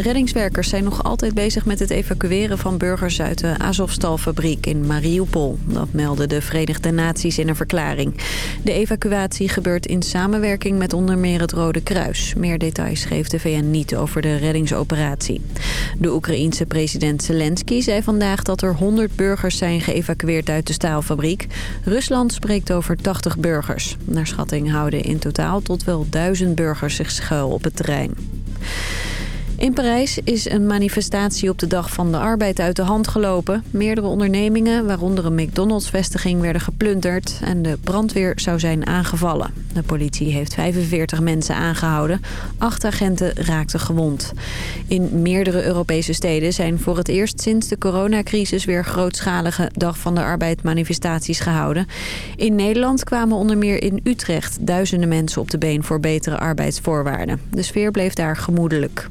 Reddingswerkers zijn nog altijd bezig met het evacueren van burgers uit de Azovstal-fabriek in Mariupol. Dat melden de Verenigde Naties in een verklaring. De evacuatie gebeurt in samenwerking met onder meer het Rode Kruis. Meer details geeft de VN niet over de reddingsoperatie. De Oekraïense president Zelensky zei vandaag dat er 100 burgers zijn geëvacueerd uit de staalfabriek. Rusland spreekt over 80 burgers. Naar schatting houden in totaal tot wel 1000 burgers zich schuil op het terrein. In Parijs is een manifestatie op de Dag van de Arbeid uit de hand gelopen. Meerdere ondernemingen, waaronder een McDonald's-vestiging, werden geplunderd... en de brandweer zou zijn aangevallen. De politie heeft 45 mensen aangehouden. Acht agenten raakten gewond. In meerdere Europese steden zijn voor het eerst sinds de coronacrisis... weer grootschalige Dag van de Arbeid-manifestaties gehouden. In Nederland kwamen onder meer in Utrecht duizenden mensen op de been... voor betere arbeidsvoorwaarden. De sfeer bleef daar gemoedelijk.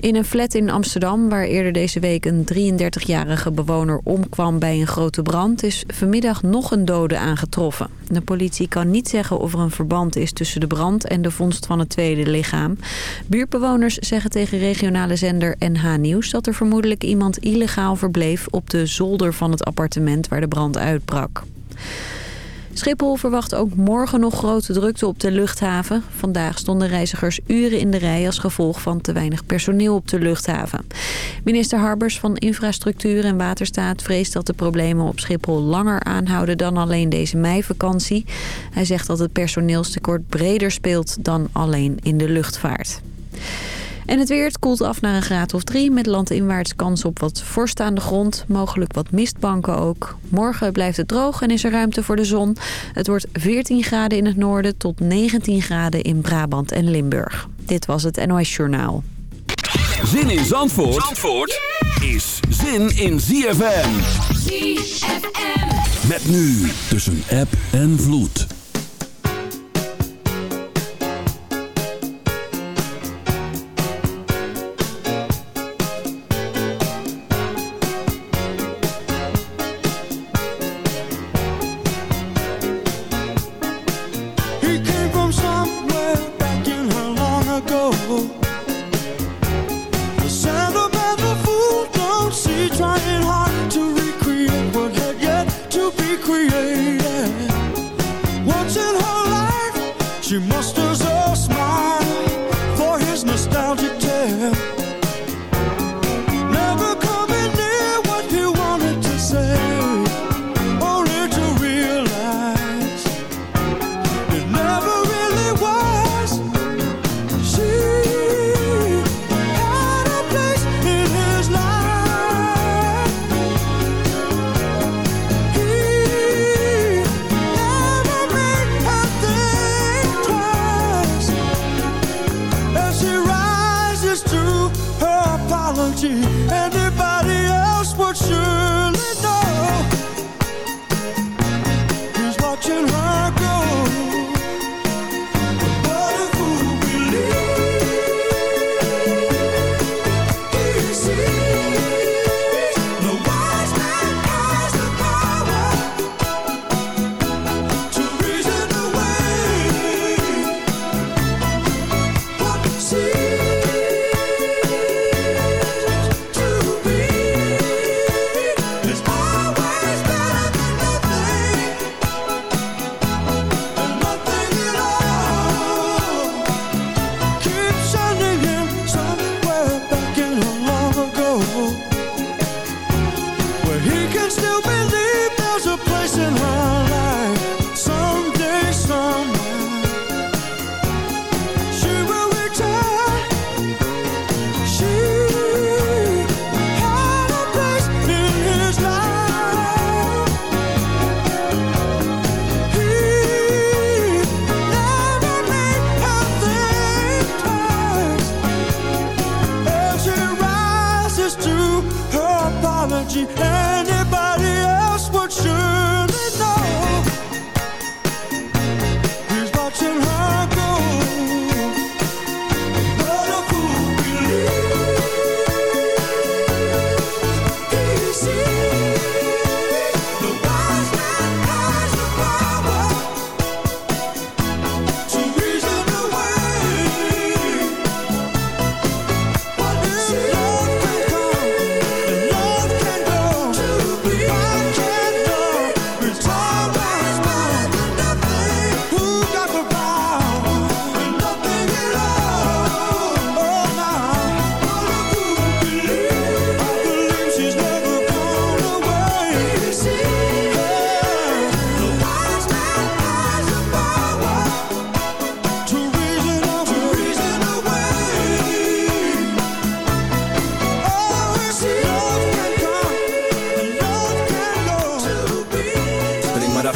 In een flat in Amsterdam, waar eerder deze week een 33-jarige bewoner omkwam bij een grote brand, is vanmiddag nog een dode aangetroffen. De politie kan niet zeggen of er een verband is tussen de brand en de vondst van het tweede lichaam. Buurtbewoners zeggen tegen regionale zender NH Nieuws dat er vermoedelijk iemand illegaal verbleef op de zolder van het appartement waar de brand uitbrak. Schiphol verwacht ook morgen nog grote drukte op de luchthaven. Vandaag stonden reizigers uren in de rij als gevolg van te weinig personeel op de luchthaven. Minister Harbers van Infrastructuur en Waterstaat vreest dat de problemen op Schiphol langer aanhouden dan alleen deze meivakantie. Hij zegt dat het personeelstekort breder speelt dan alleen in de luchtvaart. En het weer, het koelt af naar een graad of drie... met landinwaarts kans op wat vorst aan de grond. Mogelijk wat mistbanken ook. Morgen blijft het droog en is er ruimte voor de zon. Het wordt 14 graden in het noorden tot 19 graden in Brabant en Limburg. Dit was het NOS Journaal. Zin in Zandvoort, Zandvoort is zin in ZFM. ZFM. Met nu tussen app en vloed.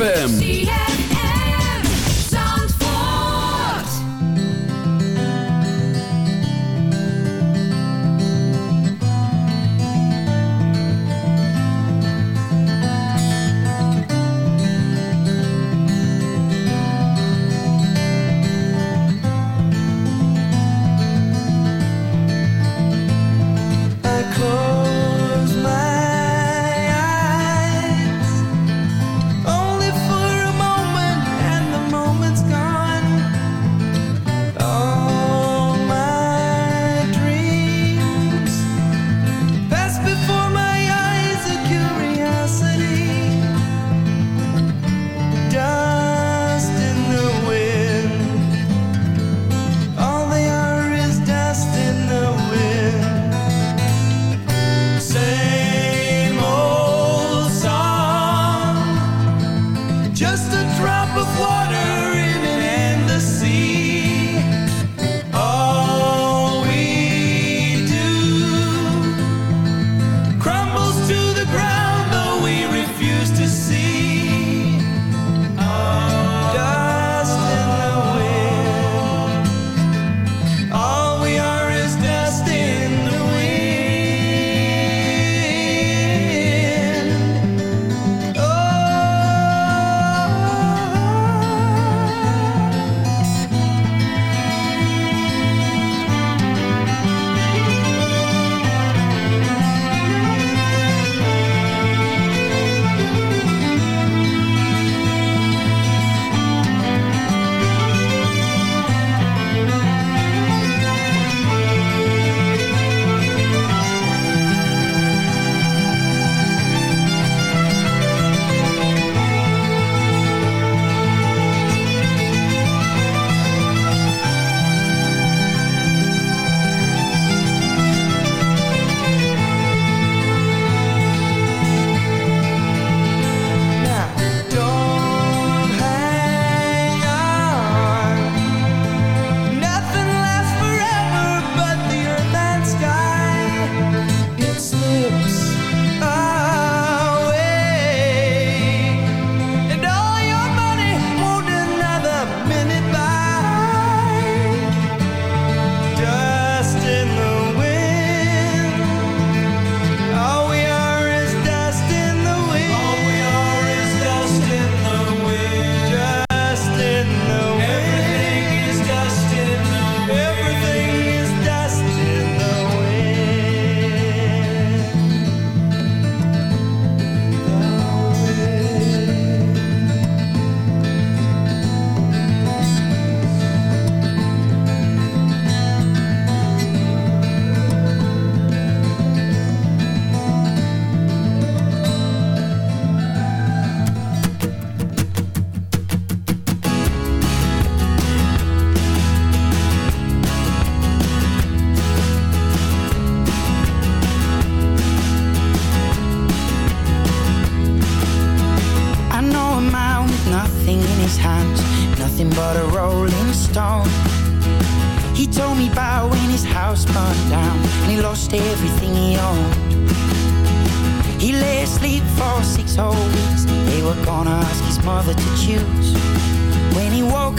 ZFM.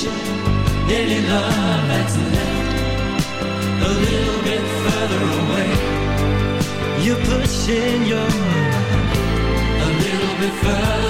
Pushing any love that's left a little bit further away. You're pushing your a little bit further,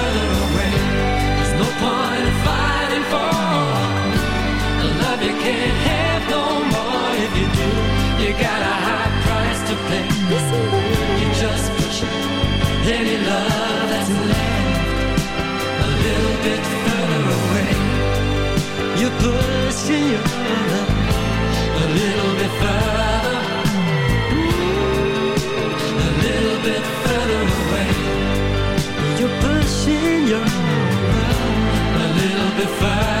pushing you a little bit further, Ooh, a little bit further away. You're pushing your love a little bit further.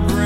broke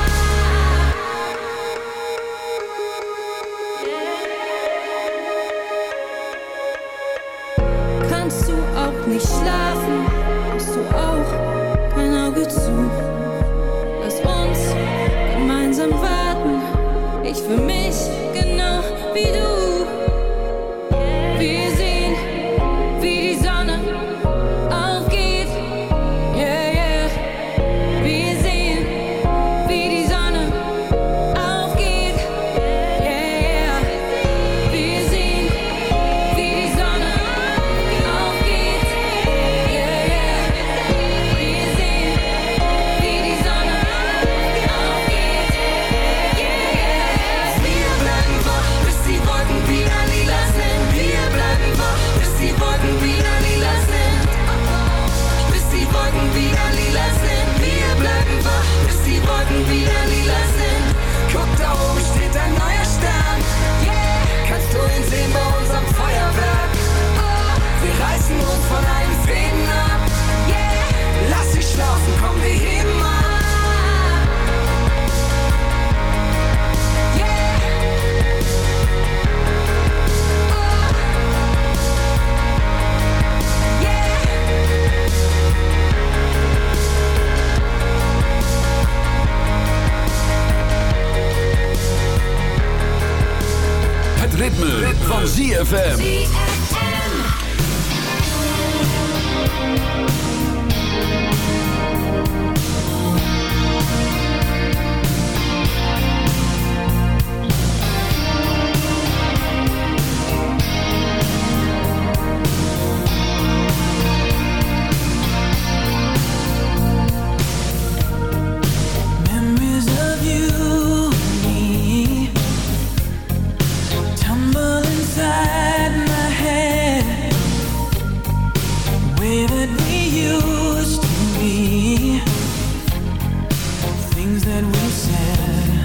we said.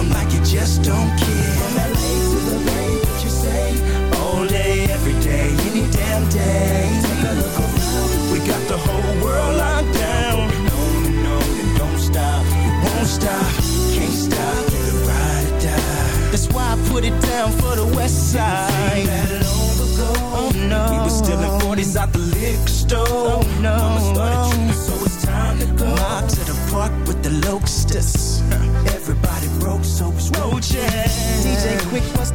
them like you just don't care. From LA to the Bay, what you say? All day, every day, any damn day. Take a look around. We got the whole world locked down. No, no, no, don't stop. It won't stop. Can't stop. The ride or die. That's why I put it down for the West Side. That long ago. Oh, no. We were stealing 40s out the liquor store. Oh, no. Mama started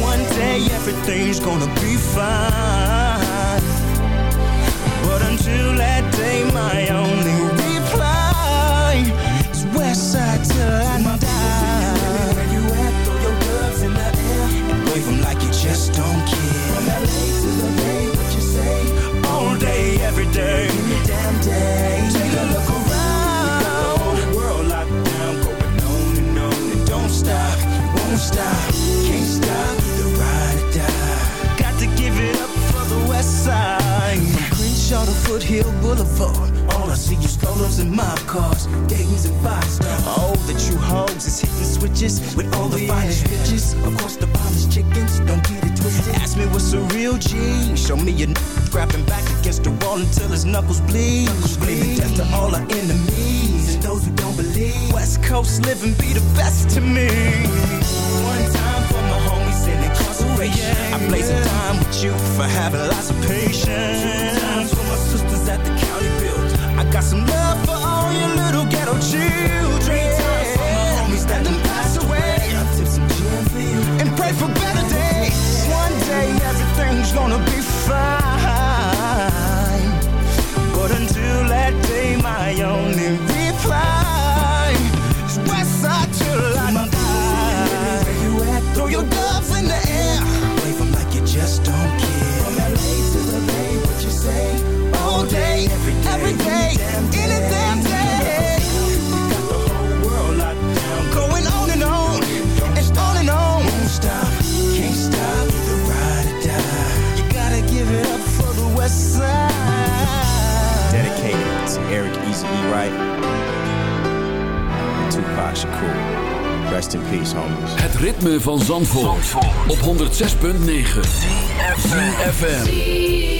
one day everything's gonna be fine. But until that day, my only reply is Westside till I die. Where you at? Throw your gloves in the air and wave 'em like you just don't care. From LA to the Bay, what you say? All day, every day, Foothill Boulevard. All I see is strollers and mob cars, Dayton's and five stars. Oh, the true hoes is hitting switches with all the finest bitches. Of course, the finest chickens, don't get it twisted. Ask me what's a real G. Show me your n- grabbing back against the wall until his knuckles bleed. Screaming death to all our enemies and those who don't believe. West Coast living be the best to me. One time for my homies in incarceration. Oh, I blaze a time with you for having lots of patience. The county. I got some love for all your little ghetto children. Three times for my homies that done passed away. I tip some gin for you and pray for better days. One day everything's gonna be fine. But until that day, my only Eric Easy E. Wright and Tupac Shakur. Rest in peace, homies. Het ritme van Zandvoort, op 106.9 FM.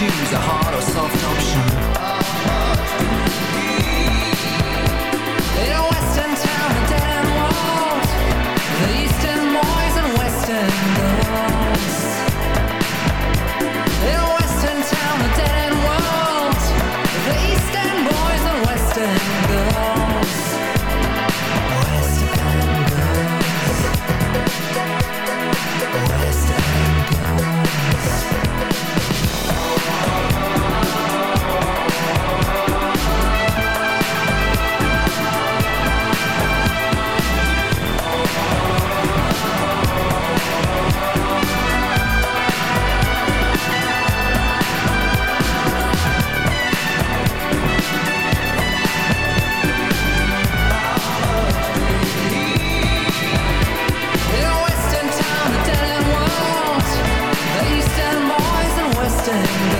choose, a hard or soft option? In a western town, a end world understand